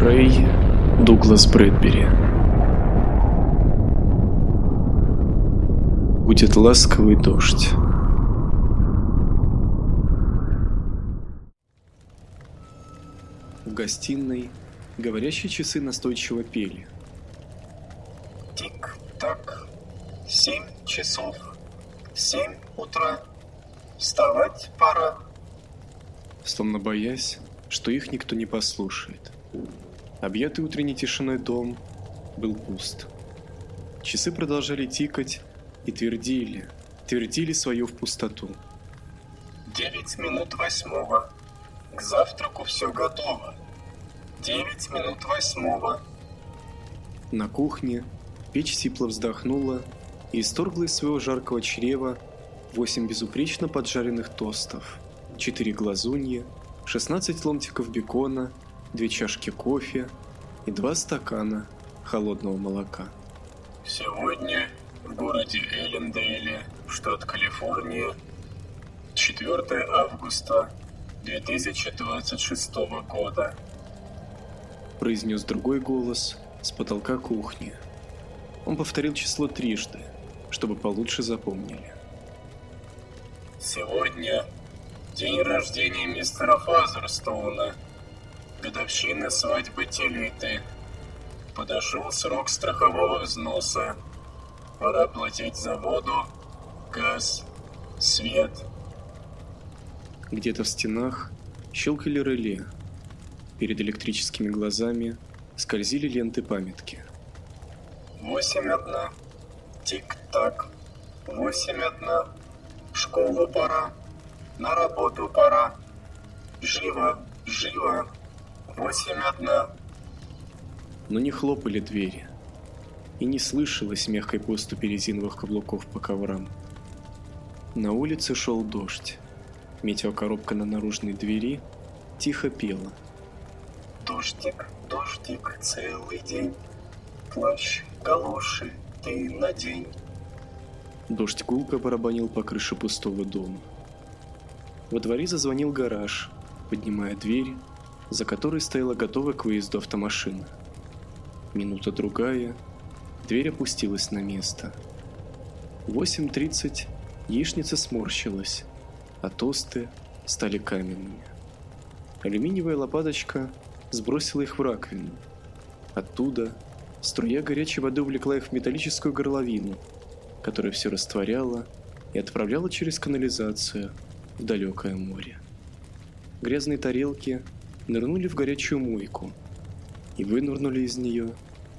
Рэй Дуглас Брэдбери Будет ласковый дождь. В гостиной говорящие часы настойчиво пели. Тик-так. Семь часов. Семь утра. Вставать пора. Словно боясь, что их никто не послушает. Объятый утренней тишиной дом был пуст. Часы продолжали тикать и твердили, твердили свое в пустоту. Девять минут восьмого. К завтраку все готово. Девять минут восьмого. На кухне печь сипло вздохнула и исторгла из своего жаркого чрева восемь безупречно поджаренных тостов, четыре глазуньи, 16 ломтиков бекона, две чашки кофе и два стакана холодного молока. Сегодня в городе Эллендейле, штат Калифорния, 4 августа 2026 года. Произнес другой голос с потолка кухни. Он повторил число трижды, чтобы получше запомнили. Сегодня день рождения мистера Фазерстоуна, годовщина свадьбы Телиты. Подошел срок страхового взноса. Пора платить за воду, газ, свет. Где-то в стенах щелкали реле. Перед электрическими глазами скользили ленты памятки. Восемь одна. Тик-так. Восемь одна. В школу пора. На работу пора. Живо, живо. Восемь одна. Но не хлопали двери. И не слышалось мягкой поступи резиновых каблуков по коврам. На улице шел дождь. Метеокоробка на наружной двери тихо пела. Дождик, дождик, целый день. Плащ, галоши, ты надень. Дождь гулко барабанил по крыше пустого дома. Во дворе зазвонил гараж, поднимая дверь, за которой стояла готовая к выезду автомашина. Минута другая, дверь опустилась на место. В 8.30 яичница сморщилась, а тосты стали каменными. Алюминиевая лопаточка сбросила их в раковину. Оттуда струя горячей воды увлекла их в металлическую горловину, которая все растворяла и отправляла через канализацию в далекое море. Грязные тарелки нырнули в горячую мойку и вынырнули из нее,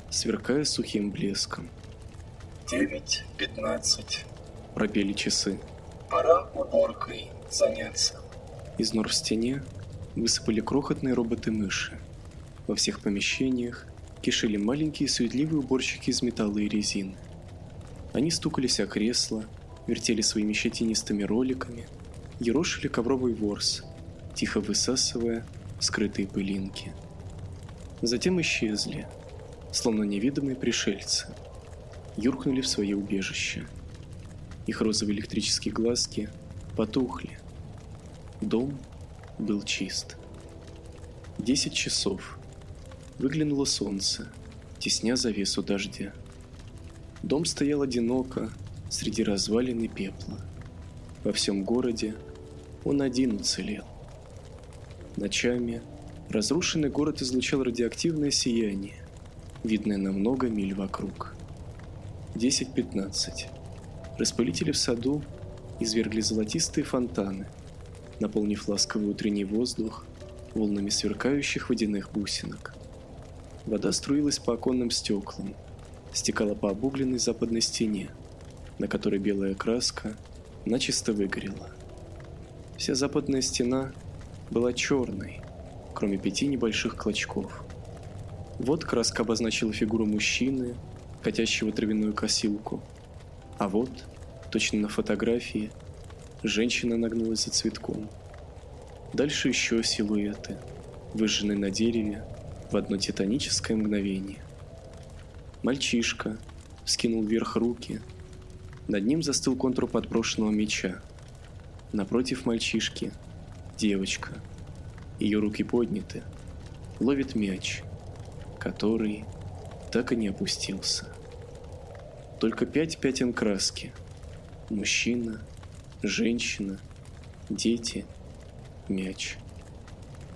сверкая сухим блеском. Девять пятнадцать. Пропели часы. Пора уборкой заняться. Из нор в стене высыпали крохотные роботы-мыши. Во всех помещениях кишели маленькие суетливые уборщики из металла и резины. Они стукались о кресла, вертели своими щетинистыми роликами, ерошили ковровый ворс, тихо высасывая скрытые пылинки. Затем исчезли, словно невидимые пришельцы, юркнули в свое убежище. Их розовые электрические глазки потухли. Дом был чист. Десять часов. Выглянуло солнце, тесня завесу дождя. Дом стоял одиноко среди развалин и пепла. Во всем городе он один уцелел. Ночами разрушенный город излучал радиоактивное сияние, видное на много миль вокруг. 10-15. Распылители в саду извергли золотистые фонтаны, наполнив ласковый утренний воздух волнами сверкающих водяных бусинок. Вода струилась по оконным стеклам, стекала по обугленной западной стене, на которой белая краска начисто выгорела. Вся западная стена была черной, кроме пяти небольших клочков. Вот краска обозначила фигуру мужчины, катящего травяную косилку. А вот, точно на фотографии, женщина нагнулась за цветком. Дальше еще силуэты, выжженные на дереве в одно титаническое мгновение. Мальчишка скинул вверх руки. Над ним застыл контур подброшенного меча. Напротив мальчишки девочка. Ее руки подняты. Ловит мяч, который так и не опустился. Только пять пятен краски. Мужчина, женщина, дети, мяч.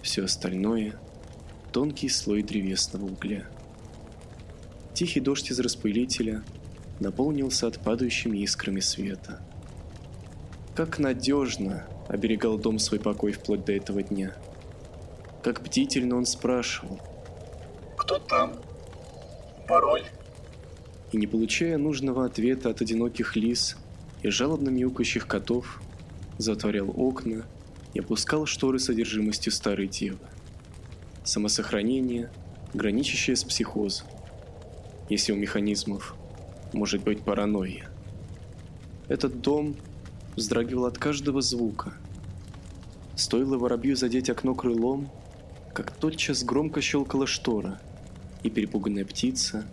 Все остальное – тонкий слой древесного угля. Тихий дождь из распылителя наполнил сад падающими искрами света. Как надежно оберегал дом свой покой вплоть до этого дня. Как бдительно он спрашивал. «Кто там? Пароль?» И не получая нужного ответа от одиноких лис и жалобно мяукающих котов, затворял окна и опускал шторы содержимостью старой девы. Самосохранение, граничащее с психозом. Если у механизмов может быть паранойя. Этот дом вздрагивал от каждого звука. Стоило воробью задеть окно крылом, как тотчас громко щелкала штора, и перепуганная птица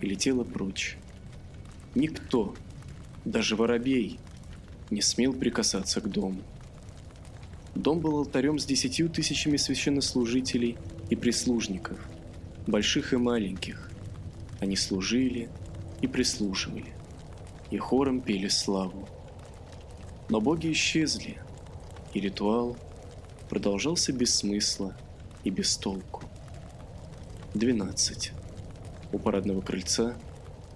летела прочь. Никто, даже воробей, не смел прикасаться к дому. Дом был алтарем с десятью тысячами священнослужителей и прислужников, больших и маленьких. Они служили и прислуживали, и хором пели славу. Но боги исчезли, и ритуал продолжался без смысла и без толку. 12. У парадного крыльца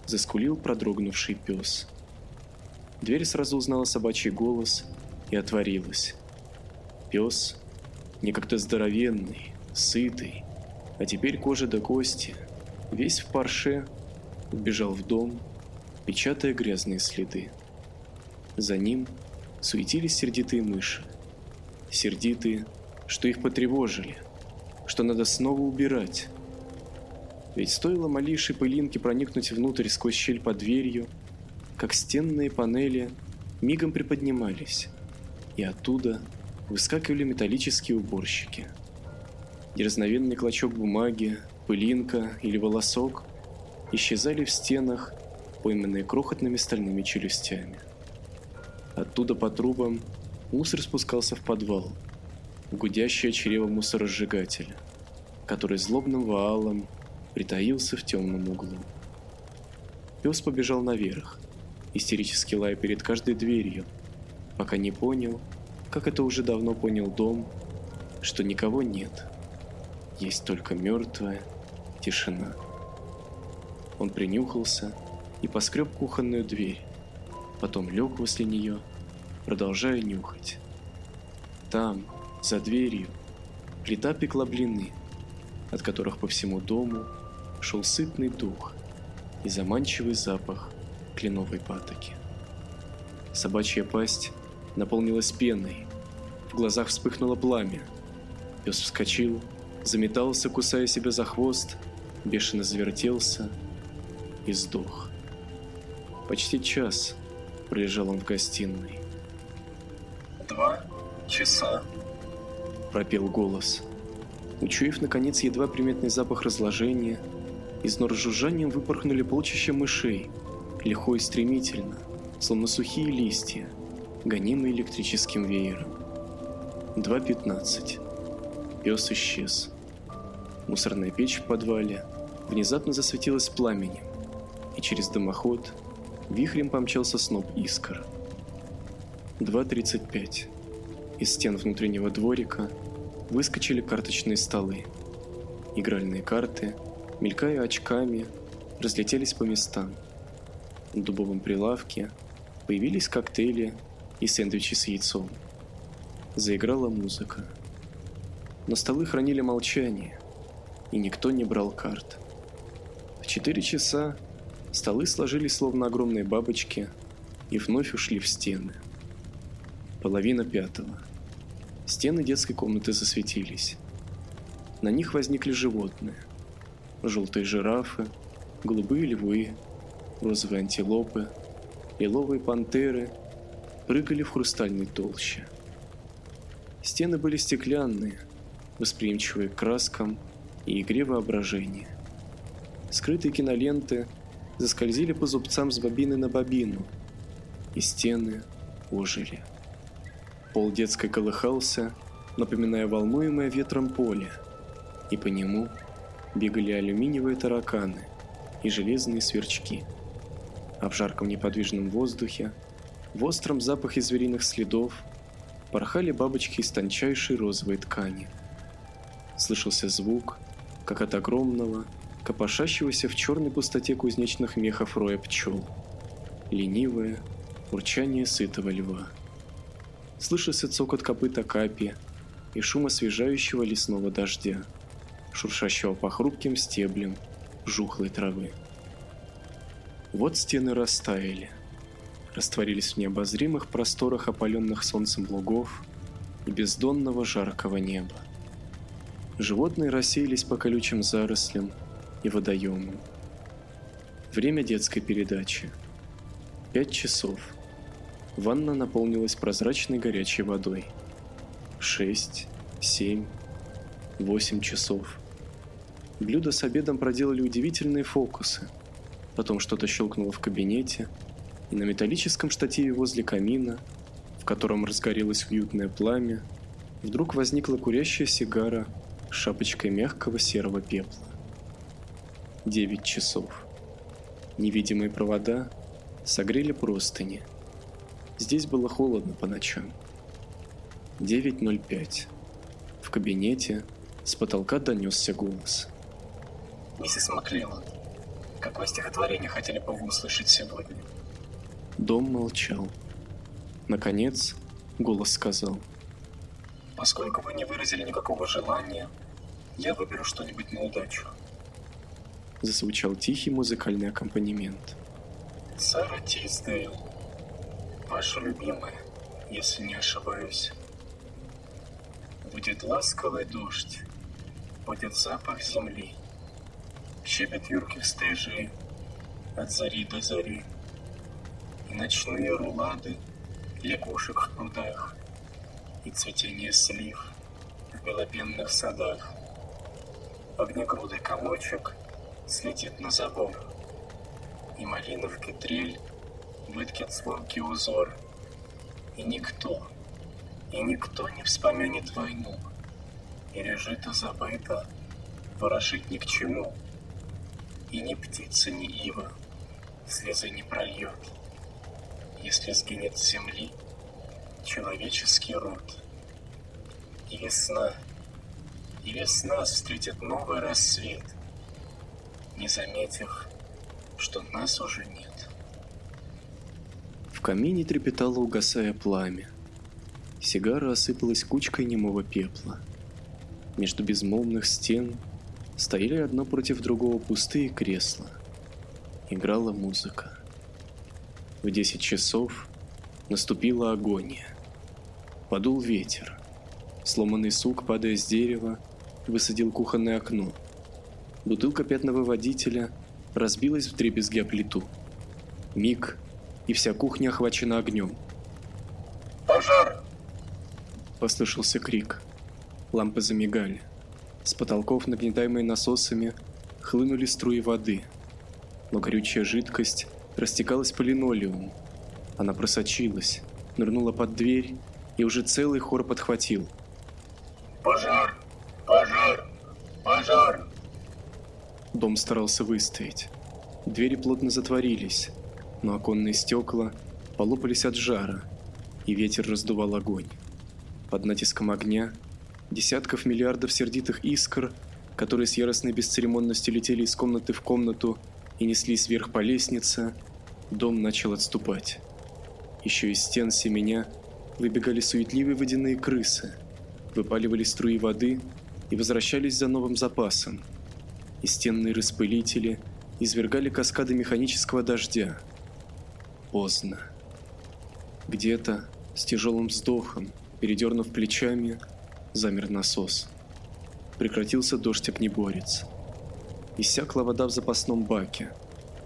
заскулил продрогнувший пес. Дверь сразу узнала собачий голос и отворилась. Пес, некогда здоровенный, сытый, а теперь кожа до кости, весь в парше, убежал в дом, печатая грязные следы. За ним суетились сердитые мыши. Сердитые, что их потревожили, что надо снова убирать. Ведь стоило малейшей пылинке проникнуть внутрь сквозь щель под дверью, как стенные панели мигом приподнимались, и оттуда выскакивали металлические уборщики. Дерзновенный клочок бумаги, пылинка или волосок исчезали в стенах, пойманные крохотными стальными челюстями. Оттуда по трубам мусор спускался в подвал, в гудящее чрево мусоросжигателя, который злобным ваалом притаился в темном углу. Пес побежал наверх, истерически лая перед каждой дверью, пока не понял, как это уже давно понял дом, что никого нет. Есть только мертвая тишина. Он принюхался и поскреб кухонную дверь, потом лег возле нее, продолжая нюхать. Там, за дверью, плита пекла блины, от которых по всему дому шел сытный дух и заманчивый запах кленовой патоки. Собачья пасть наполнилась пеной, в глазах вспыхнуло пламя. Пес вскочил, заметался, кусая себя за хвост, бешено завертелся и сдох. Почти час пролежал он в гостиной. Два часа. Пропел голос. Учуяв, наконец, едва приметный запах разложения, из нор жужжанием выпорхнули полчища мышей, легко и стремительно, словно сухие листья, гонимые электрическим веером. 2.15. Пес исчез. Мусорная печь в подвале внезапно засветилась пламенем, и через дымоход вихрем помчался сноп искр. 2.35. Из стен внутреннего дворика выскочили карточные столы. Игральные карты, мелькая очками, разлетелись по местам. На дубовом прилавке появились коктейли и сэндвичи с яйцом. Заиграла музыка. Но столы хранили молчание, и никто не брал карт. В четыре часа столы сложились словно огромные бабочки и вновь ушли в стены. Половина пятого. Стены детской комнаты засветились. На них возникли животные. Желтые жирафы, голубые львы, розовые антилопы, лиловые пантеры прыгали в хрустальной толще. Стены были стеклянные, восприимчивые к краскам и игре воображения. Скрытые киноленты заскользили по зубцам с бобины на бобину, и стены ожили. Пол детской колыхался, напоминая волнуемое ветром поле, и по нему бегали алюминиевые тараканы и железные сверчки. А в жарком неподвижном воздухе, в остром запахе звериных следов, порхали бабочки из тончайшей розовой ткани. Слышался звук, как от огромного, копошащегося в черной пустоте кузнечных мехов роя пчел. Ленивое урчание сытого льва. Слышался цокот копыта капи и шум освежающего лесного дождя, шуршащего по хрупким стеблям жухлой травы. Вот стены растаяли, растворились в необозримых просторах опаленных солнцем лугов и бездонного жаркого неба. Животные рассеялись по колючим зарослям и водоемам. Время детской передачи. Пять часов. Ванна наполнилась прозрачной горячей водой. Шесть, семь, восемь часов. Блюдо с обедом проделали удивительные фокусы. Потом что-то щелкнуло в кабинете, и на металлическом штативе возле камина, в котором разгорелось уютное пламя, вдруг возникла курящая сигара шапочкой мягкого серого пепла. Девять часов. Невидимые провода согрели простыни. Здесь было холодно по ночам. 9.05. В кабинете с потолка донесся голос. Миссис Маклеллан, какое стихотворение хотели бы вы услышать сегодня? Дом молчал. Наконец, голос сказал. Поскольку вы не выразили никакого желания, я выберу что-нибудь на удачу. Зазвучал тихий музыкальный аккомпанемент. Сара Тиздейл, ваша любимая, если не ошибаюсь. Будет ласковый дождь, будет запах земли, щебет юрких стежей от зари до зари, и ночные рулады лягушек в прудах, и цветение слив в белопенных садах — огнегрудый комочек слетит на забор, и малиновки трель выткет звонкий узор, и никто, и никто не вспомянет войну, или жито забыто, ворошить ни к чему, и ни птица, ни ива слезы не прольет, если сгинет с земли человеческий род. И весна — и весна встретит новый рассвет, не заметив, что нас уже нет. В камине трепетало угасая пламя. Сигара осыпалась кучкой немого пепла. Между безмолвных стен стояли одно против другого пустые кресла. Играла музыка. В десять часов наступила агония. Подул ветер. Сломанный сук, падая с дерева, высадил кухонное окно. Бутылка пятного водителя разбилась в дребезги о плиту. Миг, и вся кухня охвачена огнем. «Пожар!» Послышался крик. Лампы замигали. С потолков, нагнетаемые насосами, хлынули струи воды. Но горючая жидкость растекалась по линолеуму. Она просочилась, нырнула под дверь, и уже целый хор подхватил. «Пожар! Пожар! Пожар! Дом старался выстоять. Двери плотно затворились, но оконные стекла полопались от жара, и ветер раздувал огонь. Под натиском огня десятков миллиардов сердитых искр, которые с яростной бесцеремонностью летели из комнаты в комнату и неслись вверх по лестнице, дом начал отступать. Еще из стен семеня выбегали суетливые водяные крысы, выпаливали струи воды и возвращались за новым запасом. И стенные распылители извергали каскады механического дождя. Поздно. Где-то с тяжелым вздохом, передернув плечами, замер насос. Прекратился дождь огнеборец. Иссякла вода в запасном баке,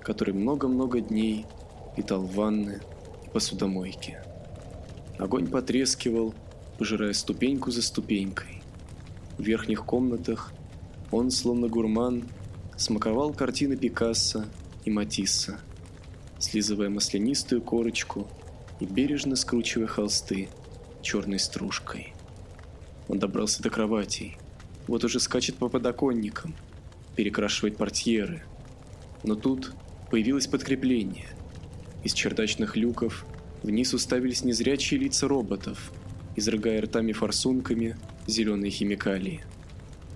который много-много дней питал ванны и посудомойки. Огонь потрескивал, пожирая ступеньку за ступенькой. В верхних комнатах он, словно гурман, смаковал картины Пикассо и Матисса, слизывая маслянистую корочку и бережно скручивая холсты черной стружкой. Он добрался до кроватей, вот уже скачет по подоконникам, перекрашивать портьеры. Но тут появилось подкрепление. Из чердачных люков вниз уставились незрячие лица роботов, изрыгая ртами-форсунками зеленые химикалии.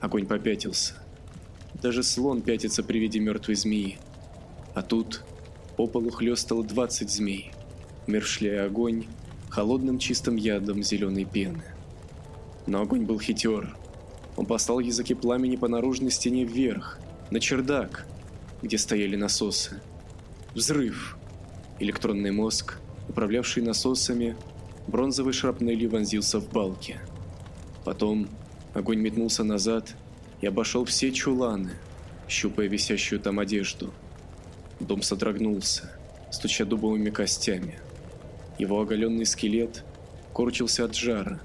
Огонь попятился. Даже слон пятится при виде мертвой змеи. А тут по полу хлестало 20 змей, мершляя огонь холодным чистым ядом зеленой пены. Но огонь был хитер. Он послал языки пламени по наружной стене вверх, на чердак, где стояли насосы. Взрыв. Электронный мозг, управлявший насосами, бронзовой шрапнелью вонзился в балки. Потом огонь метнулся назад и обошел все чуланы, щупая висящую там одежду. Дом содрогнулся, стуча дубовыми костями. Его оголенный скелет корчился от жара.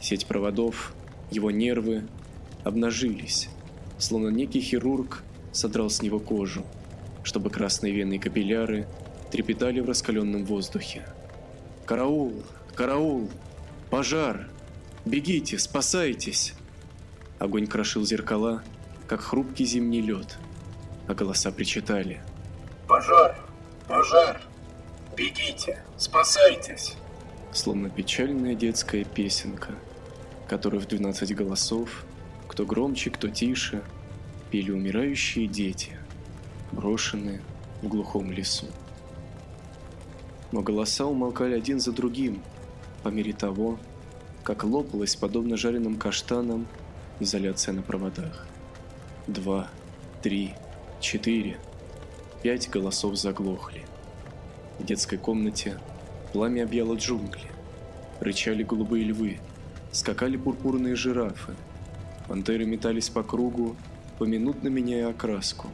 Сеть проводов, его нервы обнажились, словно некий хирург содрал с него кожу, чтобы красные вены и капилляры трепетали в раскаленном воздухе. «Караул! Караул! Пожар! Бегите, спасайтесь!» Огонь крошил зеркала, как хрупкий зимний лед, а голоса причитали. «Пожар! Пожар! Бегите, спасайтесь!» Словно печальная детская песенка, которую в 12 голосов, кто громче, кто тише, пели умирающие дети, брошенные в глухом лесу. Но голоса умолкали один за другим, по мере того, как лопалась, подобно жареным каштанам, изоляция на проводах. Два, три, четыре, пять голосов заглохли. В детской комнате пламя объяло джунгли. Рычали голубые львы, скакали пурпурные жирафы. Пантеры метались по кругу, поминутно меняя окраску.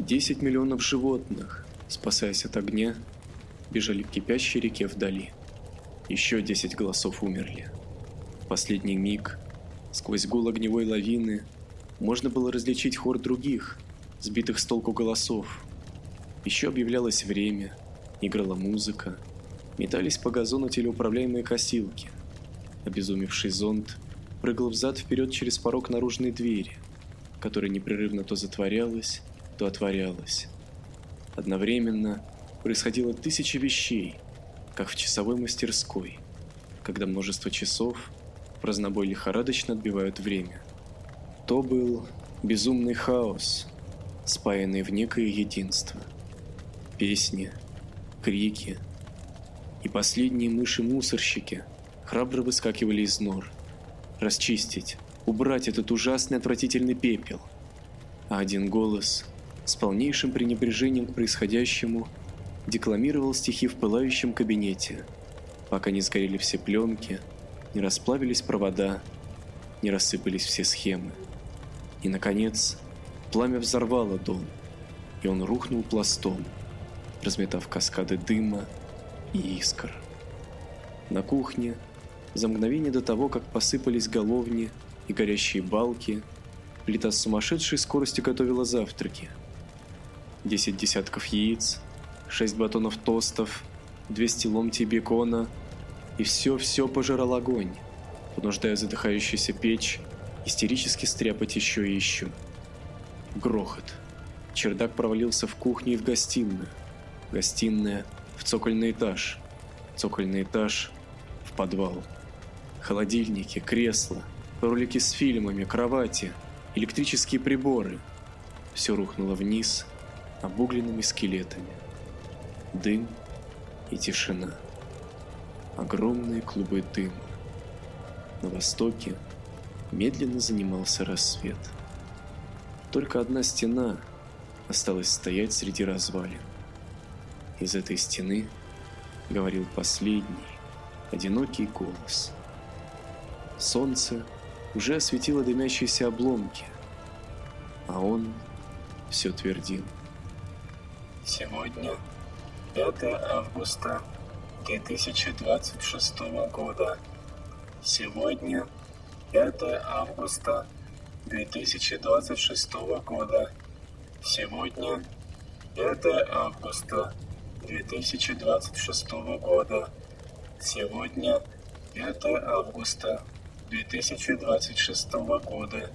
Десять миллионов животных, спасаясь от огня, бежали к кипящей реке вдали. Еще десять голосов умерли. Последний миг, сквозь гул огневой лавины, можно было различить хор других, сбитых с толку голосов. Еще объявлялось время, играла музыка, метались по газону телеуправляемые косилки. Обезумевший зонт прыгал взад-вперед через порог наружной двери, которая непрерывно то затворялась, то отворялась. Одновременно происходило тысячи вещей, как в часовой мастерской, когда множество часов разнобой лихорадочно отбивают время. То был безумный хаос, спаянный в некое единство. Песни, крики и последние мыши-мусорщики храбро выскакивали из нор. Расчистить, убрать этот ужасный отвратительный пепел. А один голос с полнейшим пренебрежением к происходящему декламировал стихи в пылающем кабинете, пока не сгорели все пленки, не расплавились провода, не рассыпались все схемы. И, наконец, пламя взорвало дом, и он рухнул пластом, разметав каскады дыма и искр. На кухне, за мгновение до того, как посыпались головни и горящие балки, плита с сумасшедшей скоростью готовила завтраки. Десять десятков яиц, шесть батонов тостов, 200 ломтей бекона, и все-все пожирал огонь, понуждая задыхающуюся печь истерически стряпать еще и еще. Грохот. Чердак провалился в кухню и в гостиную. Гостиная в цокольный этаж. Цокольный этаж в подвал. Холодильники, кресла, ролики с фильмами, кровати, электрические приборы. Все рухнуло вниз обугленными скелетами дым и тишина. Огромные клубы дыма. На востоке медленно занимался рассвет. Только одна стена осталась стоять среди развалин. Из этой стены говорил последний, одинокий голос. Солнце уже осветило дымящиеся обломки, а он все твердил. Сегодня 5 августа 2026 года. Сегодня 5 августа 2026 года. Сегодня 5 августа 2026 года. Сегодня 5 августа 2026 года.